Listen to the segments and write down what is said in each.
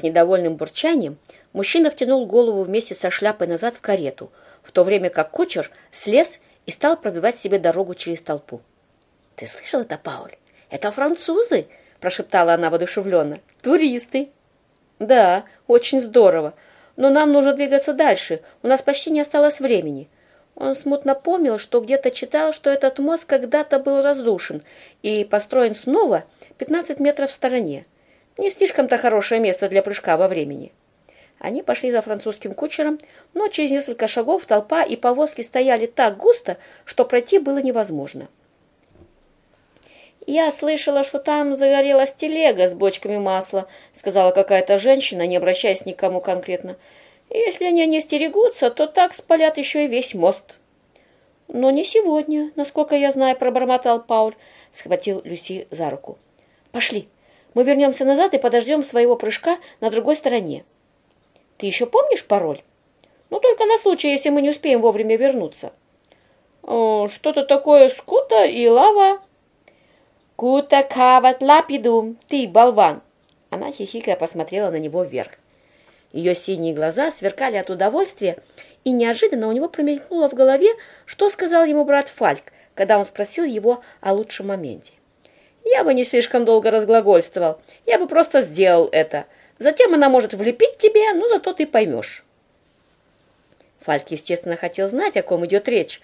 С недовольным бурчанием мужчина втянул голову вместе со шляпой назад в карету, в то время как кучер слез и стал пробивать себе дорогу через толпу. «Ты слышал это, Пауль? Это французы!» – прошептала она воодушевленно. «Туристы!» «Да, очень здорово. Но нам нужно двигаться дальше. У нас почти не осталось времени». Он смутно помнил, что где-то читал, что этот мост когда-то был разрушен и построен снова 15 метров в стороне. Не слишком-то хорошее место для прыжка во времени. Они пошли за французским кучером, но через несколько шагов толпа и повозки стояли так густо, что пройти было невозможно. «Я слышала, что там загорелась телега с бочками масла», сказала какая-то женщина, не обращаясь никому конкретно. «Если они не стерегутся, то так спалят еще и весь мост». «Но не сегодня, насколько я знаю», пробормотал Пауль, схватил Люси за руку. «Пошли, мы вернемся назад и подождем своего прыжка на другой стороне. Ты еще помнишь пароль? Ну, только на случай, если мы не успеем вовремя вернуться. Что-то такое скута и лава. Кута кават лапиду, ты болван. Она хихикая посмотрела на него вверх. Ее синие глаза сверкали от удовольствия, и неожиданно у него промелькнуло в голове, что сказал ему брат Фальк, когда он спросил его о лучшем моменте. Я бы не слишком долго разглагольствовал. Я бы просто сделал это. Затем она может влепить тебе, но зато ты поймешь. Фальк, естественно, хотел знать, о ком идет речь,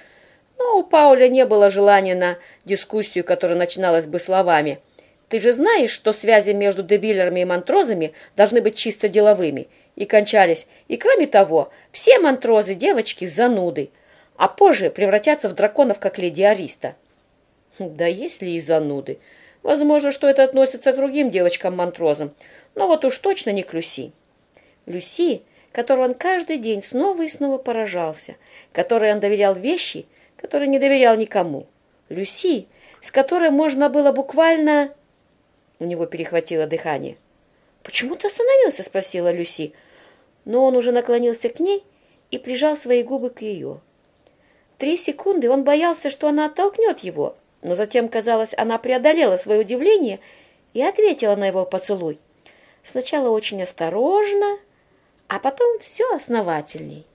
но у Пауля не было желания на дискуссию, которая начиналась бы словами. «Ты же знаешь, что связи между девиллерами и монтрозами должны быть чисто деловыми» и кончались. И кроме того, все монтрозы девочки зануды, а позже превратятся в драконов, как леди Ариста. Да есть ли и зануды? Возможно, что это относится к другим девочкам-мантрозам, но вот уж точно не к Люси. Люси, которой он каждый день снова и снова поражался, которой он доверял вещи, которые не доверял никому. Люси, с которой можно было буквально... У него перехватило дыхание. «Почему ты остановился?» — спросила Люси. Но он уже наклонился к ней и прижал свои губы к ее. Три секунды он боялся, что она оттолкнет его, но затем, казалось, она преодолела свое удивление и ответила на его поцелуй. Сначала очень осторожно, а потом все основательней.